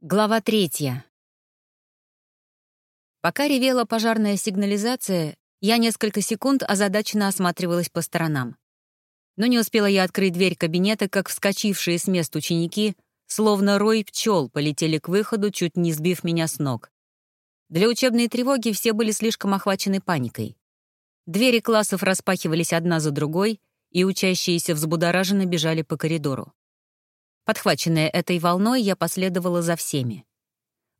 Глава третья. Пока ревела пожарная сигнализация, я несколько секунд озадаченно осматривалась по сторонам. Но не успела я открыть дверь кабинета, как вскочившие с мест ученики, словно рой пчел, полетели к выходу, чуть не сбив меня с ног. Для учебной тревоги все были слишком охвачены паникой. Двери классов распахивались одна за другой, и учащиеся взбудораженно бежали по коридору. Подхваченная этой волной, я последовала за всеми.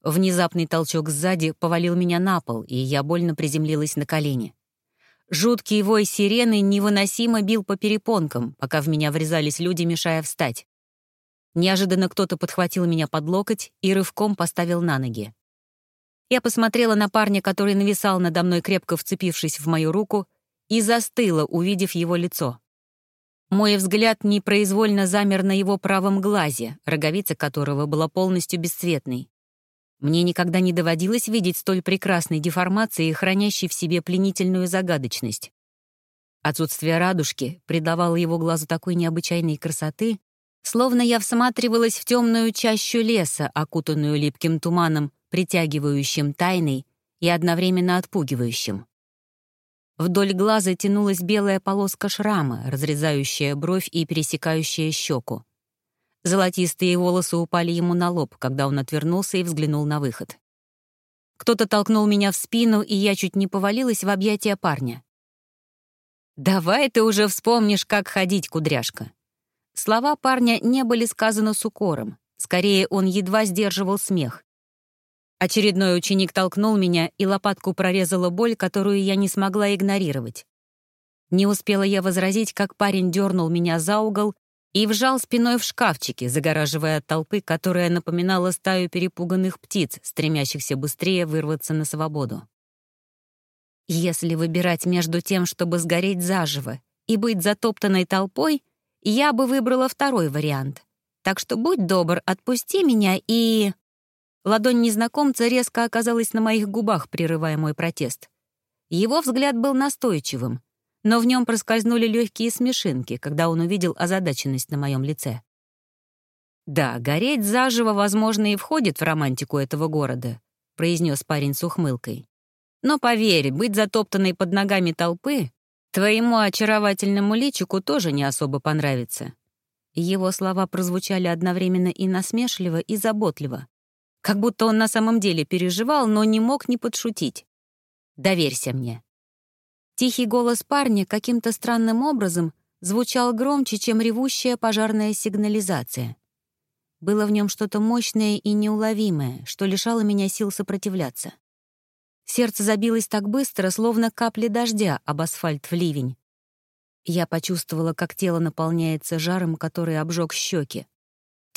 Внезапный толчок сзади повалил меня на пол, и я больно приземлилась на колени. Жуткий вой сирены невыносимо бил по перепонкам, пока в меня врезались люди, мешая встать. Неожиданно кто-то подхватил меня под локоть и рывком поставил на ноги. Я посмотрела на парня, который нависал надо мной, крепко вцепившись в мою руку, и застыла, увидев его лицо. Мой взгляд непроизвольно замер на его правом глазе, роговица которого была полностью бесцветной. Мне никогда не доводилось видеть столь прекрасной деформации, хранящей в себе пленительную загадочность. Отсутствие радужки придавало его глазу такой необычайной красоты, словно я всматривалась в темную чащу леса, окутанную липким туманом, притягивающим тайной и одновременно отпугивающим. Вдоль глаза тянулась белая полоска шрама, разрезающая бровь и пересекающая щеку. Золотистые волосы упали ему на лоб, когда он отвернулся и взглянул на выход. Кто-то толкнул меня в спину, и я чуть не повалилась в объятия парня. «Давай ты уже вспомнишь, как ходить, кудряшка». Слова парня не были сказаны с укором. Скорее, он едва сдерживал смех. Очередной ученик толкнул меня, и лопатку прорезала боль, которую я не смогла игнорировать. Не успела я возразить, как парень дернул меня за угол и вжал спиной в шкафчике, загораживая от толпы, которая напоминала стаю перепуганных птиц, стремящихся быстрее вырваться на свободу. Если выбирать между тем, чтобы сгореть заживо и быть затоптанной толпой, я бы выбрала второй вариант. Так что будь добр, отпусти меня и... Ладонь незнакомца резко оказалась на моих губах, прерывая мой протест. Его взгляд был настойчивым, но в нем проскользнули легкие смешинки, когда он увидел озадаченность на моем лице. «Да, гореть заживо, возможно, и входит в романтику этого города», — произнес парень с ухмылкой. «Но поверь, быть затоптанной под ногами толпы твоему очаровательному личику тоже не особо понравится». Его слова прозвучали одновременно и насмешливо, и заботливо. Как будто он на самом деле переживал, но не мог не подшутить. «Доверься мне». Тихий голос парня каким-то странным образом звучал громче, чем ревущая пожарная сигнализация. Было в нем что-то мощное и неуловимое, что лишало меня сил сопротивляться. Сердце забилось так быстро, словно капли дождя об асфальт в ливень. Я почувствовала, как тело наполняется жаром, который обжег щеки.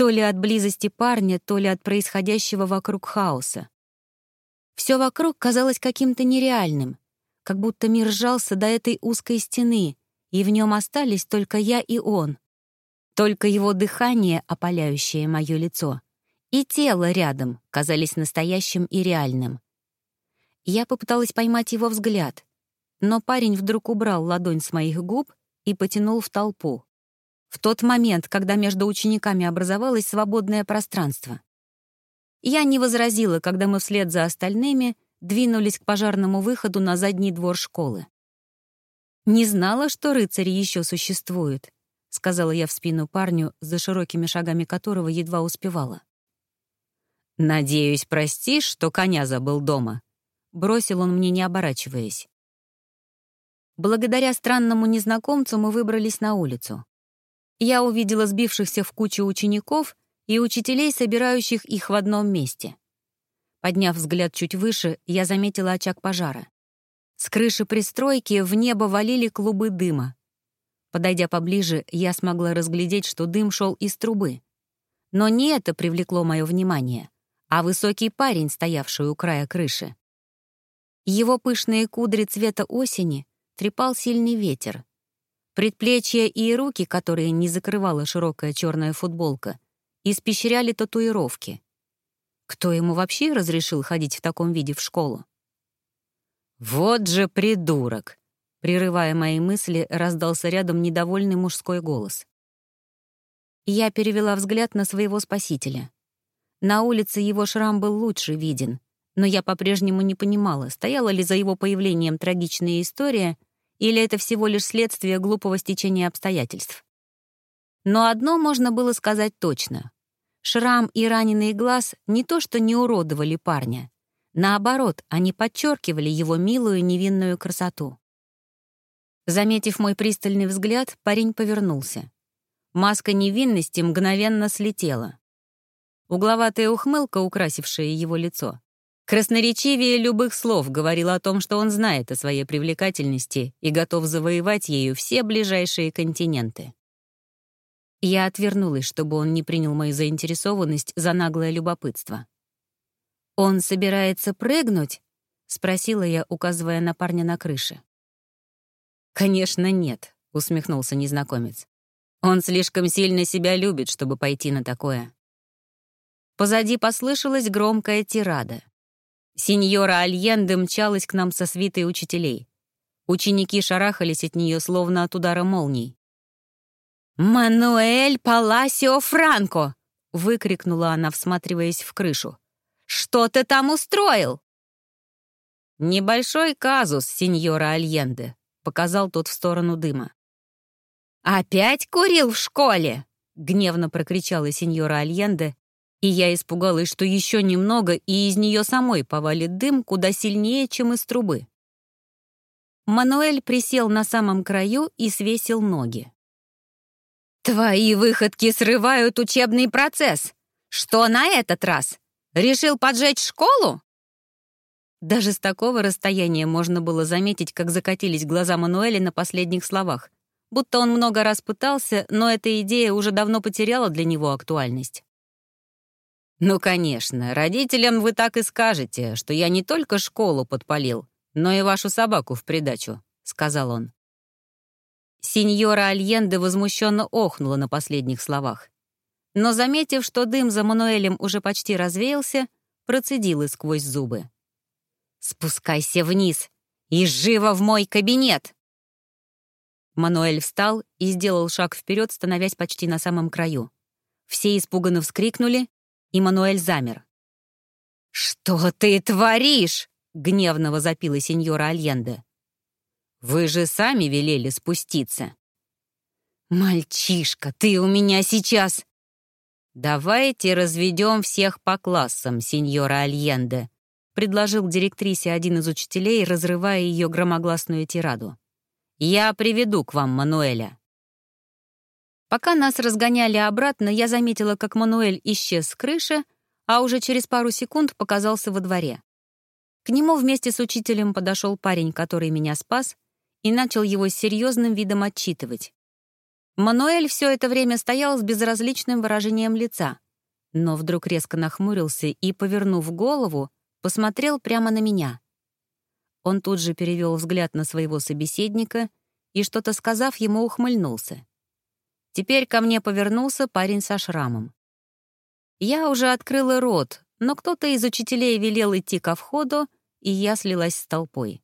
То ли от близости парня, то ли от происходящего вокруг хаоса. Все вокруг казалось каким-то нереальным, как будто мир сжался до этой узкой стены, и в нем остались только я и он. Только его дыхание, опаляющее мое лицо, и тело рядом казались настоящим и реальным. Я попыталась поймать его взгляд, но парень вдруг убрал ладонь с моих губ и потянул в толпу в тот момент, когда между учениками образовалось свободное пространство. Я не возразила, когда мы вслед за остальными двинулись к пожарному выходу на задний двор школы. «Не знала, что рыцари еще существуют», — сказала я в спину парню, за широкими шагами которого едва успевала. «Надеюсь, простишь, что коня забыл дома», — бросил он мне, не оборачиваясь. Благодаря странному незнакомцу мы выбрались на улицу я увидела сбившихся в кучу учеников и учителей, собирающих их в одном месте. Подняв взгляд чуть выше, я заметила очаг пожара. С крыши пристройки в небо валили клубы дыма. Подойдя поближе, я смогла разглядеть, что дым шел из трубы. Но не это привлекло мое внимание, а высокий парень, стоявший у края крыши. Его пышные кудри цвета осени трепал сильный ветер. Предплечья и руки, которые не закрывала широкая черная футболка, испещряли татуировки. Кто ему вообще разрешил ходить в таком виде в школу? «Вот же придурок!» Прерывая мои мысли, раздался рядом недовольный мужской голос. Я перевела взгляд на своего спасителя. На улице его шрам был лучше виден, но я по-прежнему не понимала, стояла ли за его появлением трагичная история или это всего лишь следствие глупого стечения обстоятельств. Но одно можно было сказать точно. Шрам и раненый глаз не то что не уродовали парня. Наоборот, они подчеркивали его милую невинную красоту. Заметив мой пристальный взгляд, парень повернулся. Маска невинности мгновенно слетела. Угловатая ухмылка, украсившая его лицо, красноречивее любых слов говорила о том, что он знает о своей привлекательности и готов завоевать ею все ближайшие континенты. Я отвернулась, чтобы он не принял мою заинтересованность за наглое любопытство. «Он собирается прыгнуть?» — спросила я, указывая на парня на крыше. «Конечно, нет», — усмехнулся незнакомец. «Он слишком сильно себя любит, чтобы пойти на такое». Позади послышалась громкая тирада. Сеньора Альенде мчалась к нам со свитой учителей. Ученики шарахались от нее, словно от удара молний. «Мануэль Паласио Франко!» — выкрикнула она, всматриваясь в крышу. «Что ты там устроил?» «Небольшой казус, сеньора Альенде», — показал тот в сторону дыма. «Опять курил в школе?» — гневно прокричала сеньора Альенде, и я испугалась, что еще немного, и из нее самой повалит дым куда сильнее, чем из трубы. Мануэль присел на самом краю и свесил ноги. «Твои выходки срывают учебный процесс. Что на этот раз? Решил поджечь школу?» Даже с такого расстояния можно было заметить, как закатились глаза Мануэля на последних словах, будто он много раз пытался, но эта идея уже давно потеряла для него актуальность. «Ну, конечно, родителям вы так и скажете, что я не только школу подпалил, но и вашу собаку в придачу», — сказал он. Сеньора Альенде возмущенно охнула на последних словах. Но, заметив, что дым за Мануэлем уже почти развеялся, процедила сквозь зубы. «Спускайся вниз и живо в мой кабинет!» Мануэль встал и сделал шаг вперед, становясь почти на самом краю. Все испуганно вскрикнули, и Мануэль замер. «Что ты творишь?» — гневно возопила сеньора Альенде. Вы же сами велели спуститься». «Мальчишка, ты у меня сейчас...» «Давайте разведем всех по классам, сеньора Альенде», предложил директрисе один из учителей, разрывая ее громогласную тираду. «Я приведу к вам Мануэля». Пока нас разгоняли обратно, я заметила, как Мануэль исчез с крыши, а уже через пару секунд показался во дворе. К нему вместе с учителем подошел парень, который меня спас, и начал его с серьезным видом отчитывать. Мануэль все это время стоял с безразличным выражением лица, но вдруг резко нахмурился и, повернув голову, посмотрел прямо на меня. Он тут же перевел взгляд на своего собеседника и, что-то сказав, ему ухмыльнулся. Теперь ко мне повернулся парень со шрамом. Я уже открыла рот, но кто-то из учителей велел идти ко входу, и я слилась с толпой.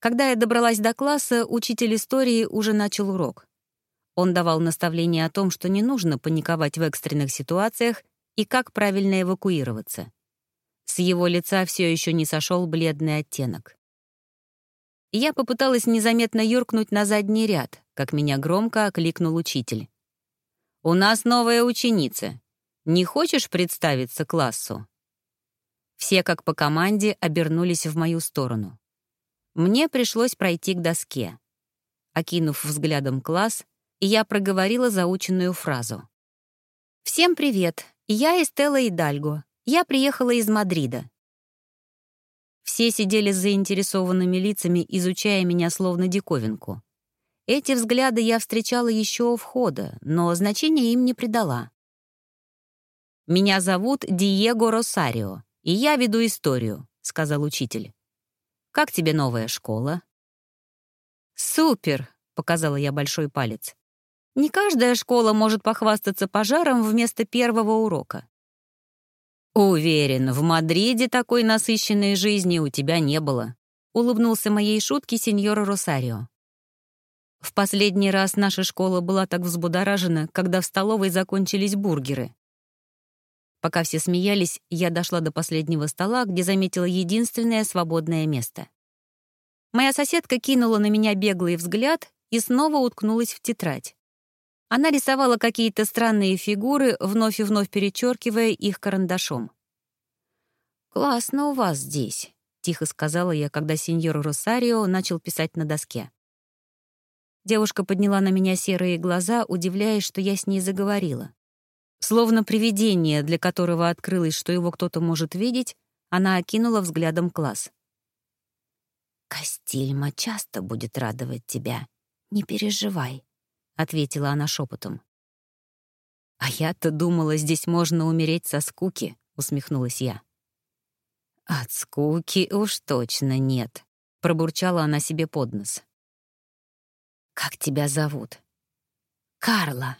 Когда я добралась до класса, учитель истории уже начал урок. Он давал наставления о том, что не нужно паниковать в экстренных ситуациях и как правильно эвакуироваться. С его лица все еще не сошел бледный оттенок. Я попыталась незаметно юркнуть на задний ряд, как меня громко окликнул учитель. «У нас новая ученица. Не хочешь представиться классу?» Все, как по команде, обернулись в мою сторону. Мне пришлось пройти к доске. Окинув взглядом класс, я проговорила заученную фразу. «Всем привет! Я Эстелла Идальго. Я приехала из Мадрида». Все сидели с заинтересованными лицами, изучая меня словно диковинку. Эти взгляды я встречала еще у входа, но значения им не придала. «Меня зовут Диего Росарио, и я веду историю», — сказал учитель. Как тебе новая школа?» «Супер!» — показала я большой палец. «Не каждая школа может похвастаться пожаром вместо первого урока». «Уверен, в Мадриде такой насыщенной жизни у тебя не было», — улыбнулся моей шутке сеньор Росарио. В последний раз наша школа была так взбудоражена, когда в столовой закончились бургеры. Пока все смеялись, я дошла до последнего стола, где заметила единственное свободное место. Моя соседка кинула на меня беглый взгляд и снова уткнулась в тетрадь. Она рисовала какие-то странные фигуры, вновь и вновь перечеркивая их карандашом. «Классно у вас здесь», — тихо сказала я, когда сеньор Росарио начал писать на доске. Девушка подняла на меня серые глаза, удивляясь, что я с ней заговорила. Словно привидение, для которого открылось, что его кто-то может видеть, она окинула взглядом класс. «Костильма часто будет радовать тебя. Не переживай», — ответила она шепотом. «А я-то думала, здесь можно умереть со скуки», — усмехнулась я. «От скуки уж точно нет», — пробурчала она себе под нос. «Как тебя зовут?» «Карла»,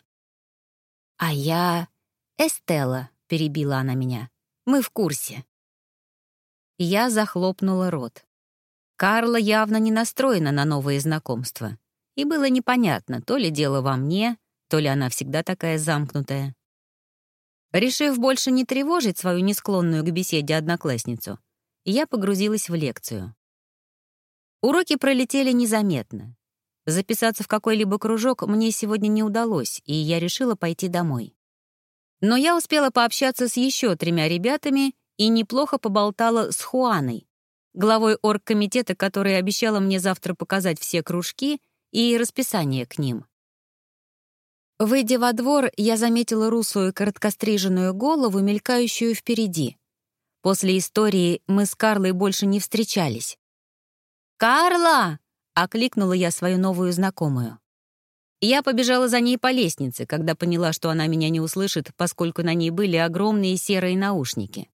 «А я...» «Эстелла», — перебила она меня. «Мы в курсе». Я захлопнула рот. Карла явно не настроена на новые знакомства. И было непонятно, то ли дело во мне, то ли она всегда такая замкнутая. Решив больше не тревожить свою несклонную к беседе одноклассницу, я погрузилась в лекцию. Уроки пролетели незаметно. Записаться в какой-либо кружок мне сегодня не удалось, и я решила пойти домой. Но я успела пообщаться с еще тремя ребятами и неплохо поболтала с Хуаной, главой оргкомитета, которая обещала мне завтра показать все кружки и расписание к ним. Выйдя во двор, я заметила русую короткостриженную голову, мелькающую впереди. После истории мы с Карлой больше не встречались. «Карла!» Окликнула я свою новую знакомую. Я побежала за ней по лестнице, когда поняла, что она меня не услышит, поскольку на ней были огромные серые наушники.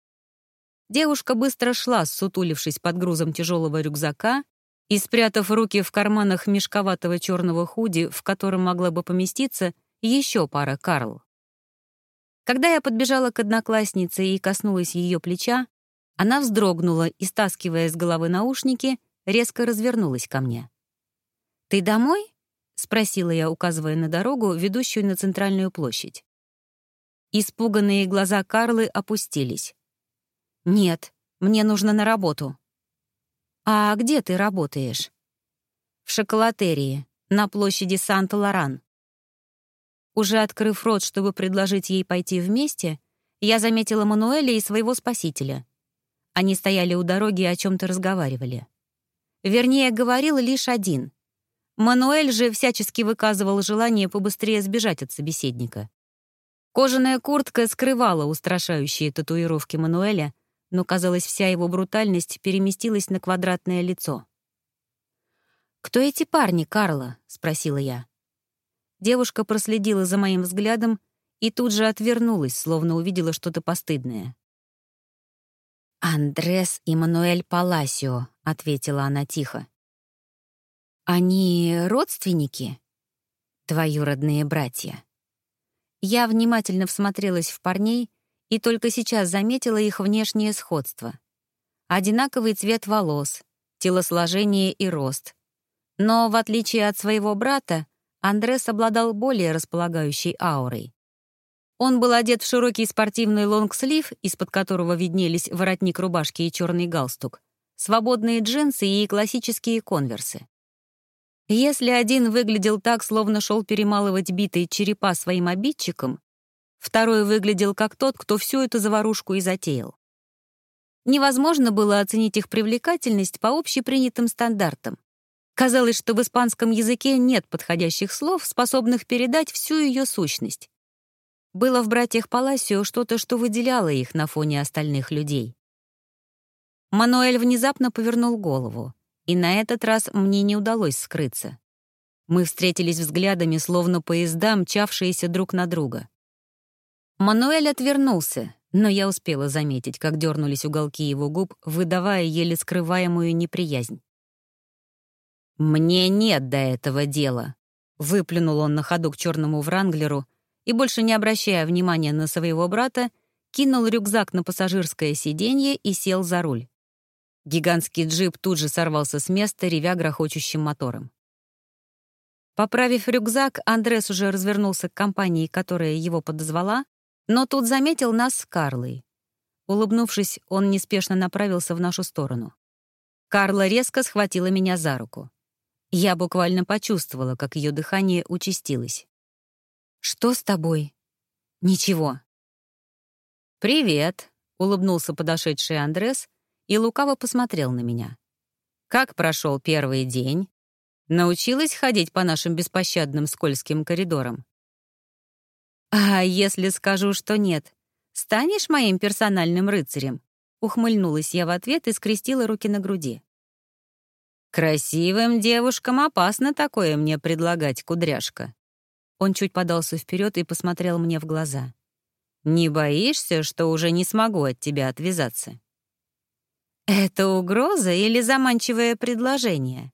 Девушка быстро шла, сутулившись под грузом тяжелого рюкзака и спрятав руки в карманах мешковатого черного худи, в котором могла бы поместиться еще пара Карл. Когда я подбежала к однокласснице и коснулась ее плеча, она вздрогнула и, стаскивая с головы наушники, резко развернулась ко мне. «Ты домой?» — спросила я, указывая на дорогу, ведущую на центральную площадь. Испуганные глаза Карлы опустились. «Нет, мне нужно на работу». «А где ты работаешь?» «В шоколатерии, на площади Санта-Лоран». Уже открыв рот, чтобы предложить ей пойти вместе, я заметила Мануэля и своего спасителя. Они стояли у дороги и о чем то разговаривали. Вернее, говорил лишь один. Мануэль же всячески выказывал желание побыстрее сбежать от собеседника. Кожаная куртка скрывала устрашающие татуировки Мануэля, но, казалось, вся его брутальность переместилась на квадратное лицо. «Кто эти парни, Карла?» — спросила я. Девушка проследила за моим взглядом и тут же отвернулась, словно увидела что-то постыдное. «Андрес и Мануэль Паласио», — ответила она тихо. «Они родственники?» «Двоюродные братья». Я внимательно всмотрелась в парней и только сейчас заметила их внешнее сходство. Одинаковый цвет волос, телосложение и рост. Но, в отличие от своего брата, Андрес обладал более располагающей аурой. Он был одет в широкий спортивный лонгслив, из-под которого виднелись воротник рубашки и черный галстук, свободные джинсы и классические конверсы. Если один выглядел так, словно шел перемалывать битые черепа своим обидчикам, второй выглядел как тот, кто всю эту заварушку и затеял. Невозможно было оценить их привлекательность по общепринятым стандартам. Казалось, что в испанском языке нет подходящих слов, способных передать всю ее сущность. Было в братьях Паласио что-то, что выделяло их на фоне остальных людей. Мануэль внезапно повернул голову, и на этот раз мне не удалось скрыться. Мы встретились взглядами, словно поезда, мчавшиеся друг на друга. Мануэль отвернулся, но я успела заметить, как дернулись уголки его губ, выдавая еле скрываемую неприязнь. «Мне нет до этого дела», — выплюнул он на ходу к черному Вранглеру, и, больше не обращая внимания на своего брата, кинул рюкзак на пассажирское сиденье и сел за руль. Гигантский джип тут же сорвался с места, ревя грохочущим мотором. Поправив рюкзак, Андрес уже развернулся к компании, которая его подозвала, Но тут заметил нас с Карлой. Улыбнувшись, он неспешно направился в нашу сторону. Карла резко схватила меня за руку. Я буквально почувствовала, как ее дыхание участилось. «Что с тобой?» «Ничего». «Привет», — улыбнулся подошедший Андрес и лукаво посмотрел на меня. «Как прошел первый день? Научилась ходить по нашим беспощадным скользким коридорам?» «А если скажу, что нет, станешь моим персональным рыцарем?» Ухмыльнулась я в ответ и скрестила руки на груди. «Красивым девушкам опасно такое мне предлагать, кудряшка». Он чуть подался вперед и посмотрел мне в глаза. «Не боишься, что уже не смогу от тебя отвязаться?» «Это угроза или заманчивое предложение?»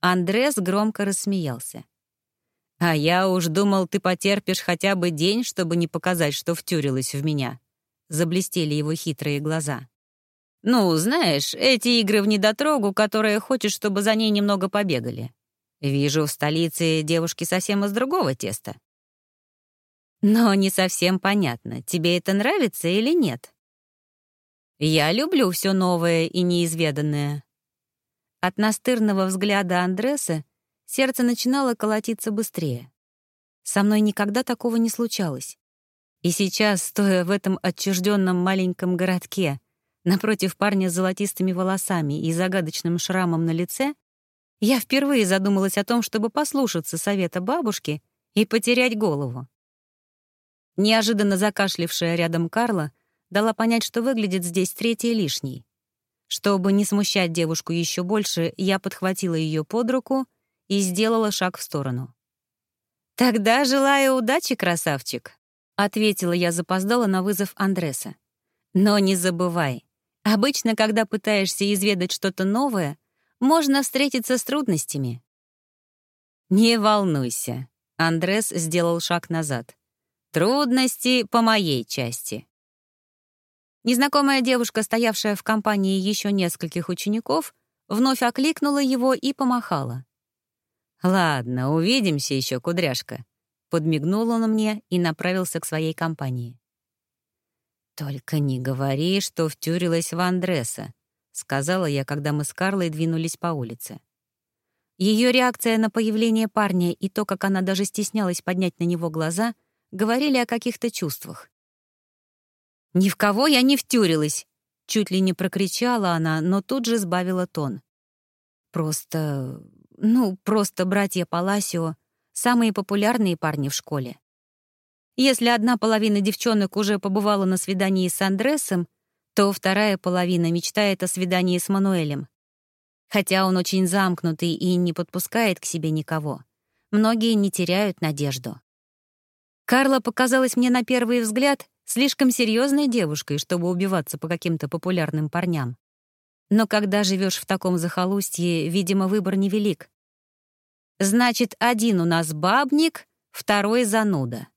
Андрес громко рассмеялся. «А я уж думал, ты потерпишь хотя бы день, чтобы не показать, что втюрилась в меня». Заблестели его хитрые глаза. «Ну, знаешь, эти игры в недотрогу, которая хочет, чтобы за ней немного побегали. Вижу, в столице девушки совсем из другого теста». «Но не совсем понятно, тебе это нравится или нет?» «Я люблю все новое и неизведанное». От настырного взгляда Андреса сердце начинало колотиться быстрее. Со мной никогда такого не случалось. И сейчас, стоя в этом отчужденном маленьком городке, напротив парня с золотистыми волосами и загадочным шрамом на лице, я впервые задумалась о том, чтобы послушаться совета бабушки и потерять голову. Неожиданно закашлившая рядом Карла дала понять, что выглядит здесь третьей лишней. Чтобы не смущать девушку еще больше, я подхватила ее под руку и сделала шаг в сторону. «Тогда желаю удачи, красавчик», — ответила я запоздала на вызов Андреса. «Но не забывай, обычно, когда пытаешься изведать что-то новое, можно встретиться с трудностями». «Не волнуйся», — Андрес сделал шаг назад. «Трудности по моей части». Незнакомая девушка, стоявшая в компании еще нескольких учеников, вновь окликнула его и помахала. «Ладно, увидимся еще, кудряшка», — подмигнул он мне и направился к своей компании. «Только не говори, что втюрилась в Андреса», — сказала я, когда мы с Карлой двинулись по улице. Ее реакция на появление парня и то, как она даже стеснялась поднять на него глаза, говорили о каких-то чувствах. «Ни в кого я не втюрилась!» Чуть ли не прокричала она, но тут же сбавила тон. «Просто ну, просто братья Паласио — самые популярные парни в школе. Если одна половина девчонок уже побывала на свидании с Андресом, то вторая половина мечтает о свидании с Мануэлем. Хотя он очень замкнутый и не подпускает к себе никого, многие не теряют надежду. Карла показалась мне на первый взгляд слишком серьезной девушкой, чтобы убиваться по каким-то популярным парням. Но когда живешь в таком захолустье, видимо, выбор невелик. Значит, один у нас бабник, второй зануда.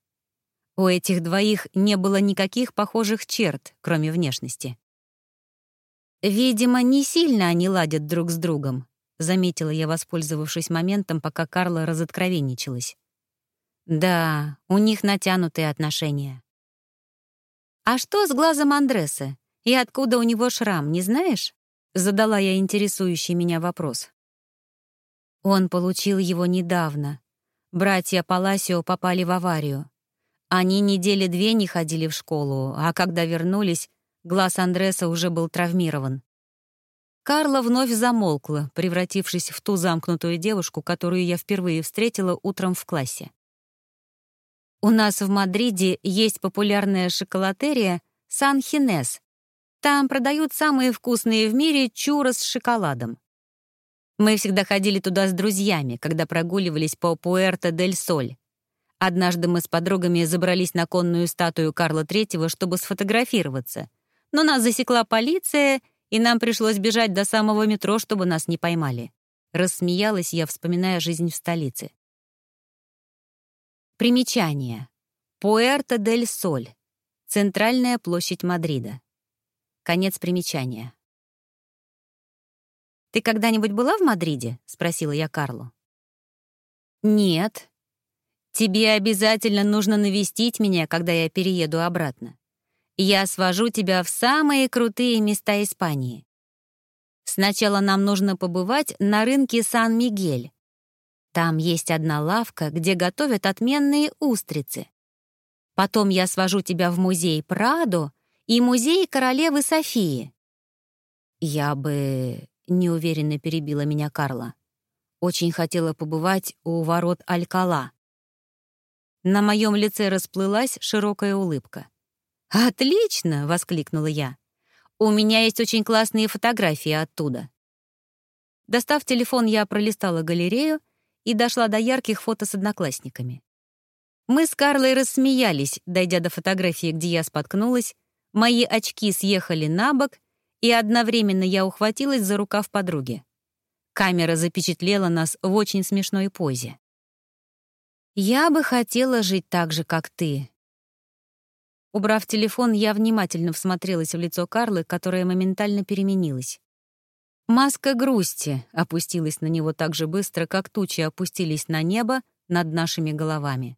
У этих двоих не было никаких похожих черт, кроме внешности. «Видимо, не сильно они ладят друг с другом», — заметила я, воспользовавшись моментом, пока Карла разоткровенничалась. «Да, у них натянутые отношения». «А что с глазом Андреса? И откуда у него шрам, не знаешь?» — задала я интересующий меня вопрос. Он получил его недавно. Братья Паласио попали в аварию. Они недели две не ходили в школу, а когда вернулись, глаз Андреса уже был травмирован. Карла вновь замолкла, превратившись в ту замкнутую девушку, которую я впервые встретила утром в классе. У нас в Мадриде есть популярная шоколатерия «Сан-Хинес». Там продают самые вкусные в мире чуры с шоколадом. Мы всегда ходили туда с друзьями, когда прогуливались по Пуэрто-дель-Соль. Однажды мы с подругами забрались на конную статую Карла III, чтобы сфотографироваться. Но нас засекла полиция, и нам пришлось бежать до самого метро, чтобы нас не поймали. Рассмеялась я, вспоминая жизнь в столице. Примечание. Пуэрто-дель-Соль. Центральная площадь Мадрида. Конец примечания. «Ты когда-нибудь была в Мадриде?» — спросила я Карлу. «Нет». Тебе обязательно нужно навестить меня, когда я перееду обратно. Я свожу тебя в самые крутые места Испании. Сначала нам нужно побывать на рынке Сан-Мигель. Там есть одна лавка, где готовят отменные устрицы. Потом я свожу тебя в музей Прадо и музей королевы Софии. Я бы неуверенно перебила меня Карла. Очень хотела побывать у ворот Алькала. На моем лице расплылась широкая улыбка. «Отлично!» — воскликнула я. «У меня есть очень классные фотографии оттуда». Достав телефон, я пролистала галерею и дошла до ярких фото с одноклассниками. Мы с Карлой рассмеялись, дойдя до фотографии, где я споткнулась, мои очки съехали на бок, и одновременно я ухватилась за рукав подруги. Камера запечатлела нас в очень смешной позе. «Я бы хотела жить так же, как ты». Убрав телефон, я внимательно всмотрелась в лицо Карлы, которое моментально переменилось. Маска грусти опустилась на него так же быстро, как тучи опустились на небо над нашими головами.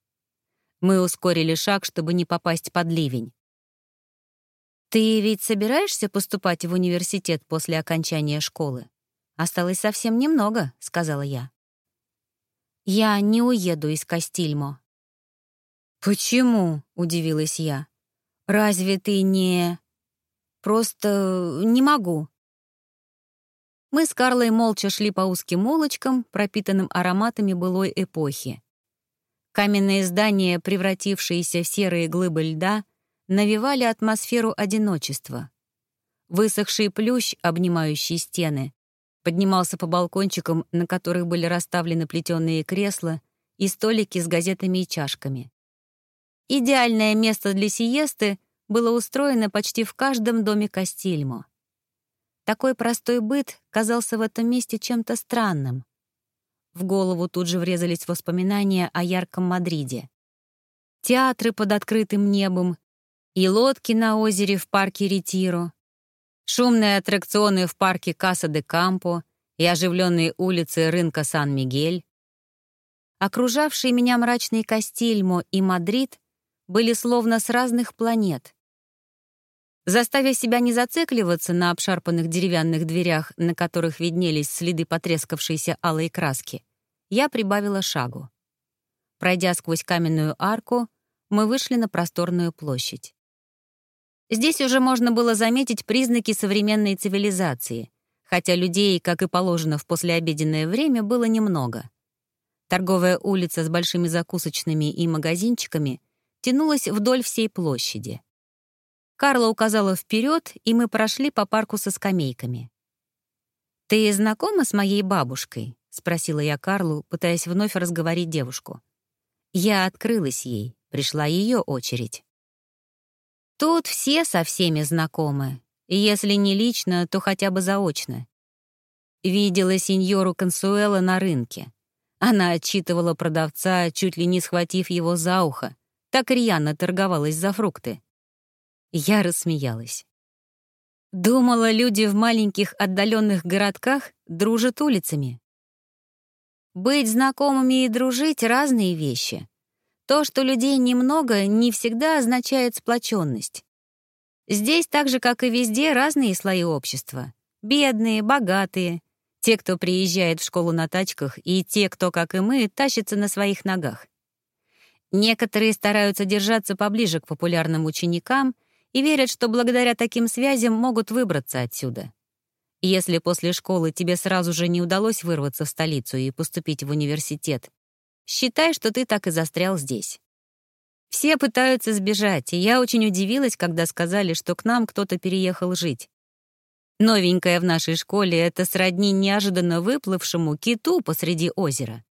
Мы ускорили шаг, чтобы не попасть под ливень. «Ты ведь собираешься поступать в университет после окончания школы?» «Осталось совсем немного», — сказала я. «Я не уеду из Кастильмо». «Почему?» — удивилась я. «Разве ты не...» «Просто не могу». Мы с Карлой молча шли по узким улочкам, пропитанным ароматами былой эпохи. Каменные здания, превратившиеся в серые глыбы льда, навевали атмосферу одиночества. Высохший плющ, обнимающий стены, поднимался по балкончикам, на которых были расставлены плетеные кресла и столики с газетами и чашками. Идеальное место для сиесты было устроено почти в каждом доме Кастильмо. Такой простой быт казался в этом месте чем-то странным. В голову тут же врезались воспоминания о ярком Мадриде. Театры под открытым небом и лодки на озере в парке Ретиро, Шумные аттракционы в парке Каса де Кампо и оживленные улицы рынка Сан-Мигель. Окружавшие меня мрачный Кастильмо и Мадрид были словно с разных планет. Заставив себя не зацикливаться на обшарпанных деревянных дверях, на которых виднелись следы потрескавшейся алой краски, я прибавила шагу. Пройдя сквозь каменную арку, мы вышли на просторную площадь. Здесь уже можно было заметить признаки современной цивилизации, хотя людей, как и положено в послеобеденное время, было немного. Торговая улица с большими закусочными и магазинчиками тянулась вдоль всей площади. Карла указала вперед, и мы прошли по парку со скамейками. «Ты знакома с моей бабушкой?» — спросила я Карлу, пытаясь вновь разговорить девушку. Я открылась ей, пришла ее очередь. Тут все со всеми знакомы, если не лично, то хотя бы заочно. Видела сеньору Консуэла на рынке. Она отчитывала продавца, чуть ли не схватив его за ухо. Так рьяно торговалась за фрукты. Я рассмеялась. Думала, люди в маленьких отдаленных городках дружат улицами. Быть знакомыми и дружить — разные вещи. То, что людей немного, не всегда означает сплоченность. Здесь, так же, как и везде, разные слои общества. Бедные, богатые, те, кто приезжает в школу на тачках, и те, кто, как и мы, тащится на своих ногах. Некоторые стараются держаться поближе к популярным ученикам и верят, что благодаря таким связям могут выбраться отсюда. Если после школы тебе сразу же не удалось вырваться в столицу и поступить в университет, Считай, что ты так и застрял здесь. Все пытаются сбежать, и я очень удивилась, когда сказали, что к нам кто-то переехал жить. Новенькая в нашей школе — это сродни неожиданно выплывшему киту посреди озера.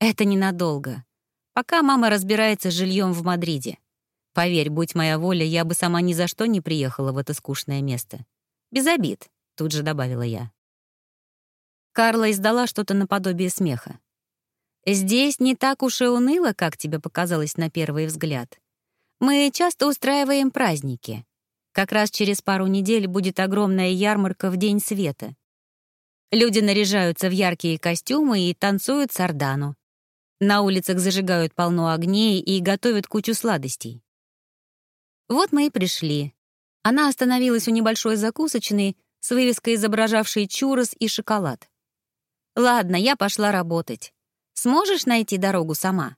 Это ненадолго. Пока мама разбирается с жильем в Мадриде. Поверь, будь моя воля, я бы сама ни за что не приехала в это скучное место. Без обид, тут же добавила я. Карла издала что-то наподобие смеха. Здесь не так уж и уныло, как тебе показалось на первый взгляд. Мы часто устраиваем праздники. Как раз через пару недель будет огромная ярмарка в День света. Люди наряжаются в яркие костюмы и танцуют сардану. На улицах зажигают полно огней и готовят кучу сладостей. Вот мы и пришли. Она остановилась у небольшой закусочной с вывеской, изображавшей чурос и шоколад. «Ладно, я пошла работать. Сможешь найти дорогу сама?»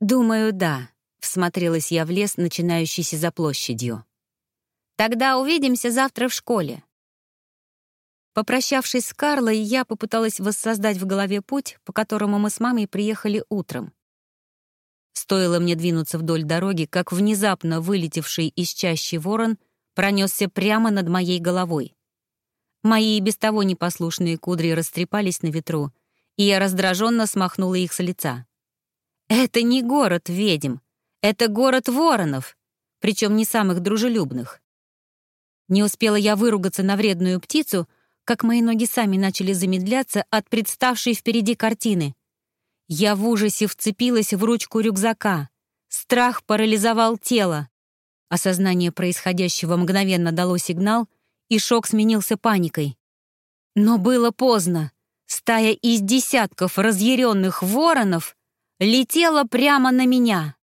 «Думаю, да», — всмотрелась я в лес, начинающийся за площадью. «Тогда увидимся завтра в школе». Попрощавшись с Карлой, я попыталась воссоздать в голове путь, по которому мы с мамой приехали утром. Стоило мне двинуться вдоль дороги, как внезапно вылетевший из чащи ворон пронесся прямо над моей головой. Мои и без того непослушные кудри растрепались на ветру, и я раздраженно смахнула их с лица. «Это не город ведьм, это город воронов, причем не самых дружелюбных». Не успела я выругаться на вредную птицу, как мои ноги сами начали замедляться от представшей впереди картины. Я в ужасе вцепилась в ручку рюкзака. Страх парализовал тело. Осознание происходящего мгновенно дало сигнал, и шок сменился паникой. Но было поздно. Стая из десятков разъяренных воронов летела прямо на меня.